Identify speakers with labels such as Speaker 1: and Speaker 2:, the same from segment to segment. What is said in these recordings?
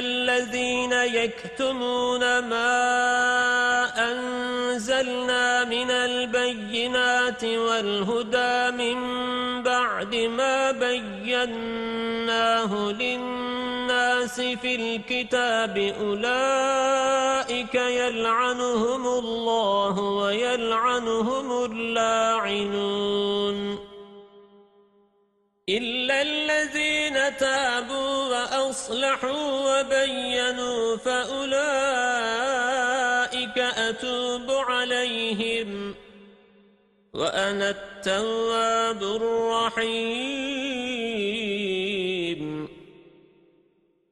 Speaker 1: الَّذِينَ يَكْتُمُونَ مَا أَنزَلْنَا مِنَ الْبَيِّنَاتِ وَالْهُدَى مِن بَعْدِ مَا بَيَّنَّاهُ لِلنَّاسِ فِي الْكِتَابِ أُولَئِكَ يَلْعَنُهُمُ اللَّهُ وَيَلْعَنُهُمُ اللاعنون إِلَّا الَّذِينَ تَابُوا وَأَصْلَحُوا وَبَيَّنُوا فَأُولَئِكَ أَتُوبُ عَلَيْهِمْ وَأَنَا التَّوَّابُ الرَّحِيمُ.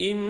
Speaker 1: إِنَّ